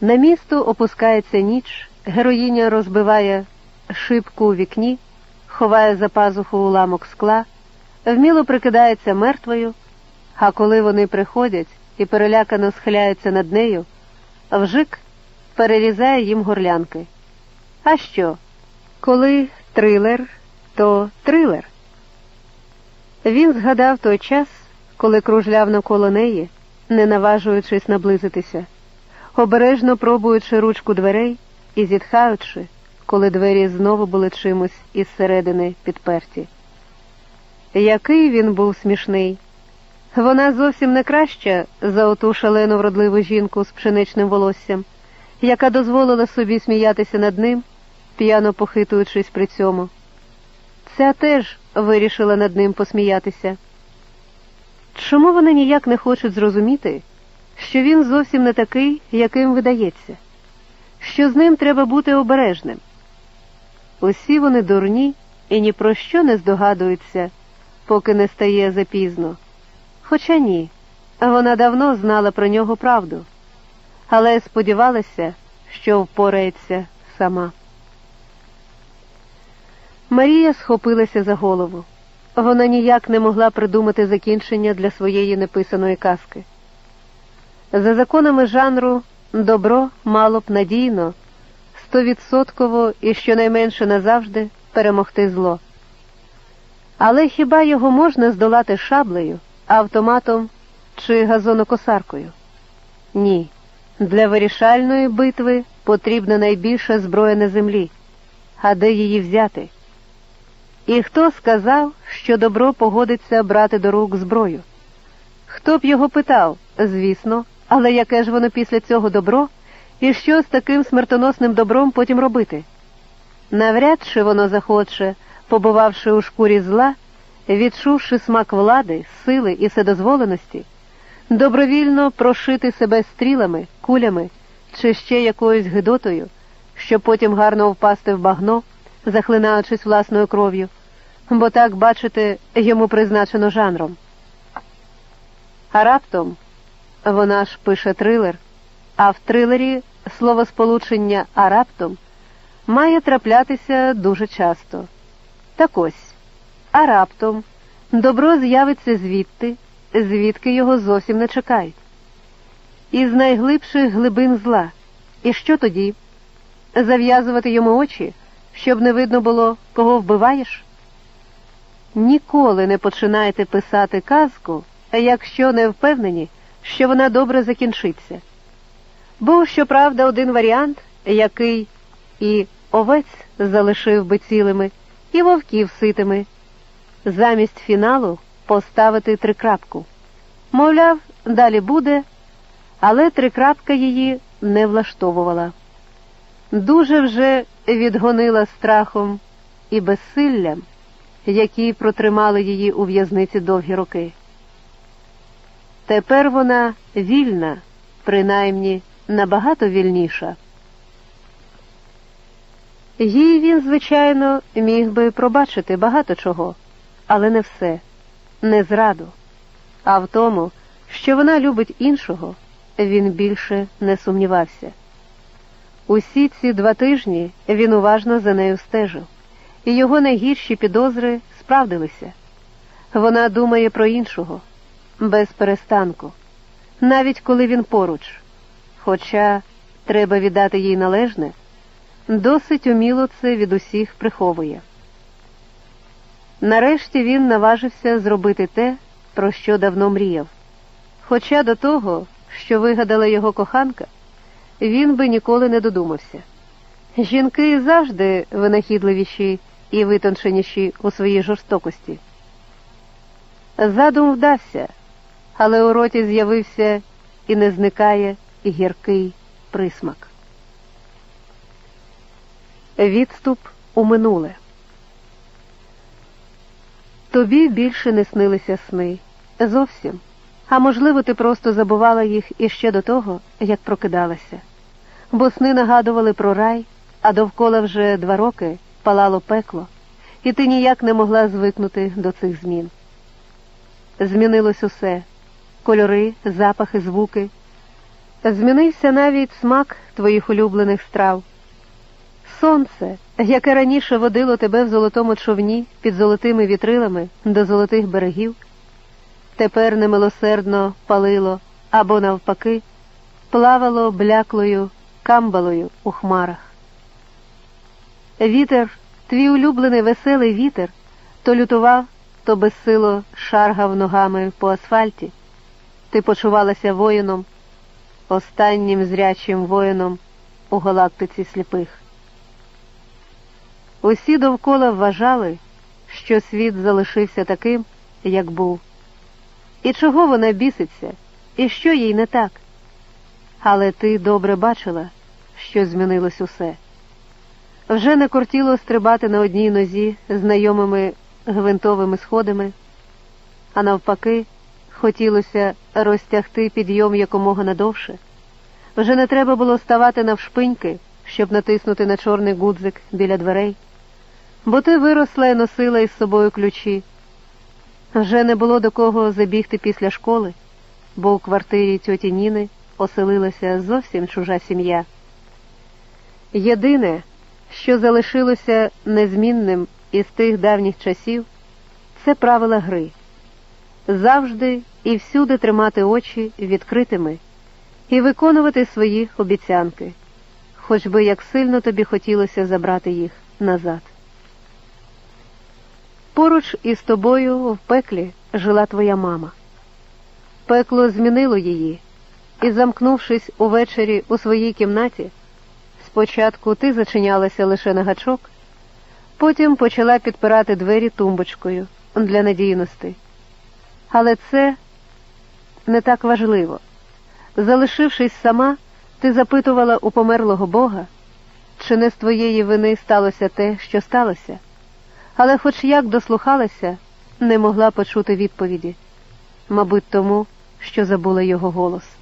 На місто опускається ніч, героїня розбиває шибку у вікні, ховає за пазуху уламок скла, вміло прикидається мертвою, а коли вони приходять і перелякано схиляються над нею, вжик перерізає їм горлянки. А що? Коли трилер, то трилер. Він згадав той час, коли кружляв навколо неї, не наважуючись наблизитися, обережно пробуючи ручку дверей і зітхаючи, коли двері знову були чимось із середини підперті. Який він був смішний. Вона зовсім не краща за оту шалену вродливу жінку з пшеничним волоссям, яка дозволила собі сміятися над ним, п'яно похитуючись при цьому. Ця теж вирішила над ним посміятися. Чому вони ніяк не хочуть зрозуміти, що він зовсім не такий, яким видається, що з ним треба бути обережним? Усі вони дурні і ні про що не здогадуються, поки не стає запізно. Хоча ні, вона давно знала про нього правду, але сподівалася, що впорається сама. Марія схопилася за голову. Вона ніяк не могла придумати закінчення для своєї неписаної казки. За законами жанру добро мало б надійно, стовідсотково і щонайменше назавжди перемогти зло. Але хіба його можна здолати шаблею, автоматом чи газонокосаркою? Ні. Для вирішальної битви потрібна найбільша зброя на землі. А де її взяти? І хто сказав, що добро погодиться брати до рук зброю? Хто б його питав, звісно, але яке ж воно після цього добро, і що з таким смертоносним добром потім робити? Навряд чи воно захоче, побувавши у шкурі зла, відчувши смак влади, сили і вседозволеності, добровільно прошити себе стрілами, кулями чи ще якоюсь гидотою, щоб потім гарно впасти в багно, захлинаючись власною кров'ю, бо так, бачите, йому призначено жанром. А раптом вона ж пише трилер, а в трилері словосполучення а раптом має траплятися дуже часто. Так ось, а раптом добро з'явиться звідти, звідки його зовсім не чекають. Із найглибших глибин зла. І що тоді? Зав'язувати йому очі, щоб не видно було, кого вбиваєш? Ніколи не починайте писати казку, якщо не впевнені, що вона добре закінчиться. Був, щоправда, один варіант, який і овець залишив би цілими, і вовків ситими. Замість фіналу поставити трикрапку. Мовляв, далі буде, але трикрапка її не влаштовувала. Дуже вже відгонила страхом і безсиллям, які протримали її у в'язниці довгі роки. Тепер вона вільна, принаймні набагато вільніша. Їй він, звичайно, міг би пробачити багато чого, але не все, не зраду, а в тому, що вона любить іншого, він більше не сумнівався. Усі ці два тижні він уважно за нею стежив, і його найгірші підозри справдилися. Вона думає про іншого, без перестанку, навіть коли він поруч. Хоча треба віддати їй належне, досить уміло це від усіх приховує. Нарешті він наважився зробити те, про що давно мріяв. Хоча до того, що вигадала його коханка, він би ніколи не додумався. Жінки завжди винахідливіші і витонченіші у своїй жорстокості. Задум вдався, але у роті з'явився і не зникає гіркий присмак. Відступ у минуле. Тобі більше не снилися сни. Зовсім. А можливо, ти просто забувала їх іще до того, як прокидалася. Бо сни нагадували про рай, а довкола вже два роки палало пекло, і ти ніяк не могла звикнути до цих змін. Змінилось усе кольори, запахи, звуки. Змінився навіть смак твоїх улюблених страв. Сонце, яке раніше водило тебе в золотому човні під золотими вітрилами до золотих берегів, тепер немилосердно палило або, навпаки, плавало бляклою камбалою у хмарах. Вітер, твій улюблений веселий вітер, то лютував, то безсило шаргав ногами по асфальті. Ти почувалася воїном, останнім зрячим воїном у галактиці сліпих. Усі довкола вважали, що світ залишився таким, як був. І чого вона біситься, і що їй не так. Але ти добре бачила, що змінилось усе. Вже не кортіло стрибати на одній нозі знайомими гвинтовими сходами, а навпаки, хотілося розтягти підйом якомога надовше. Вже не треба було ставати навшпиньки, щоб натиснути на чорний гудзик біля дверей, бо ти виросла і носила із собою ключі. Вже не було до кого забігти після школи, бо у квартирі тьоті Ніни оселилася зовсім чужа сім'я. Єдине, що залишилося незмінним із тих давніх часів, це правила гри завжди і всюди тримати очі відкритими і виконувати свої обіцянки, хоч би як сильно тобі хотілося забрати їх назад. Поруч із тобою в пеклі жила твоя мама. Пекло змінило її, і, замкнувшись увечері у своїй кімнаті, спочатку ти зачинялася лише на гачок, потім почала підпирати двері тумбочкою для надійності. Але це не так важливо. Залишившись сама, ти запитувала у померлого Бога, чи не з твоєї вини сталося те, що сталося, але, хоч як дослухалася, не могла почути відповіді, мабуть, тому, що забула його голос.